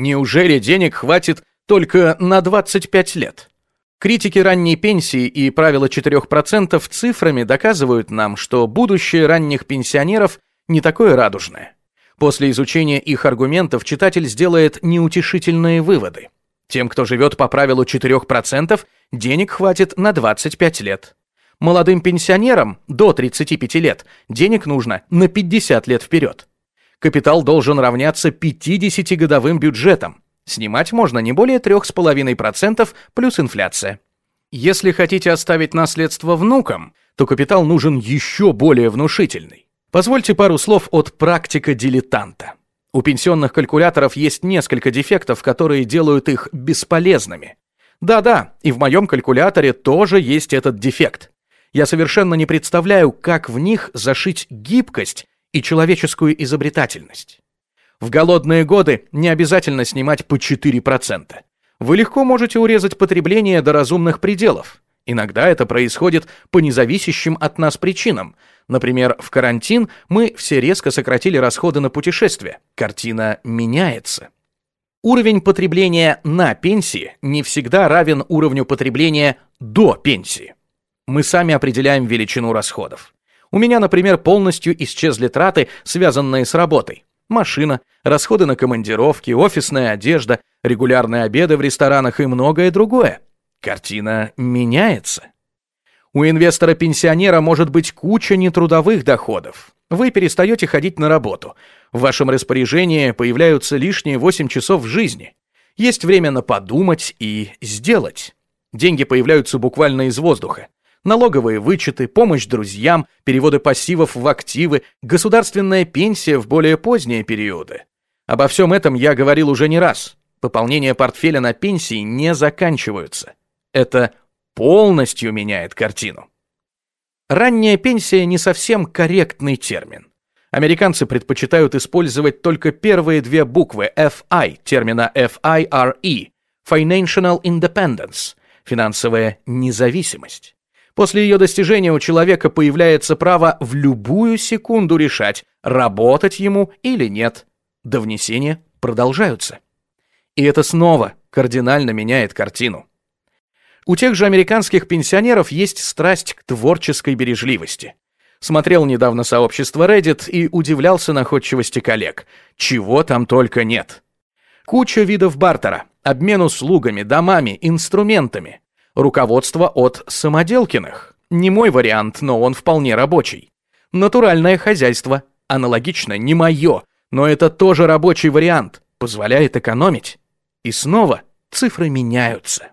Неужели денег хватит только на 25 лет? Критики ранней пенсии и правила 4% цифрами доказывают нам, что будущее ранних пенсионеров не такое радужное. После изучения их аргументов читатель сделает неутешительные выводы. Тем, кто живет по правилу 4%, денег хватит на 25 лет. Молодым пенсионерам до 35 лет денег нужно на 50 лет вперед. Капитал должен равняться 50-годовым бюджетам. Снимать можно не более 3,5% плюс инфляция. Если хотите оставить наследство внукам, то капитал нужен еще более внушительный. Позвольте пару слов от практика-дилетанта. У пенсионных калькуляторов есть несколько дефектов, которые делают их бесполезными. Да-да, и в моем калькуляторе тоже есть этот дефект. Я совершенно не представляю, как в них зашить гибкость и человеческую изобретательность. В голодные годы не обязательно снимать по 4%. Вы легко можете урезать потребление до разумных пределов. Иногда это происходит по независящим от нас причинам. Например, в карантин мы все резко сократили расходы на путешествия. Картина меняется. Уровень потребления на пенсии не всегда равен уровню потребления до пенсии. Мы сами определяем величину расходов. У меня, например, полностью исчезли траты, связанные с работой. Машина, расходы на командировки, офисная одежда, регулярные обеды в ресторанах и многое другое. Картина меняется. У инвестора-пенсионера может быть куча нетрудовых доходов. Вы перестаете ходить на работу. В вашем распоряжении появляются лишние 8 часов жизни. Есть время на подумать и сделать. Деньги появляются буквально из воздуха налоговые вычеты, помощь друзьям, переводы пассивов в активы, государственная пенсия в более поздние периоды. Обо всем этом я говорил уже не раз. Пополнение портфеля на пенсии не заканчиваются. Это полностью меняет картину. Ранняя пенсия не совсем корректный термин. Американцы предпочитают использовать только первые две буквы FI термина FIRE – Financial Independence – финансовая независимость. После ее достижения у человека появляется право в любую секунду решать, работать ему или нет. До внесения продолжаются. И это снова кардинально меняет картину. У тех же американских пенсионеров есть страсть к творческой бережливости. Смотрел недавно сообщество Reddit и удивлялся находчивости коллег. Чего там только нет. Куча видов бартера, обмен услугами, домами, инструментами. Руководство от Самоделкиных. Не мой вариант, но он вполне рабочий. Натуральное хозяйство. Аналогично, не мое, но это тоже рабочий вариант. Позволяет экономить. И снова цифры меняются.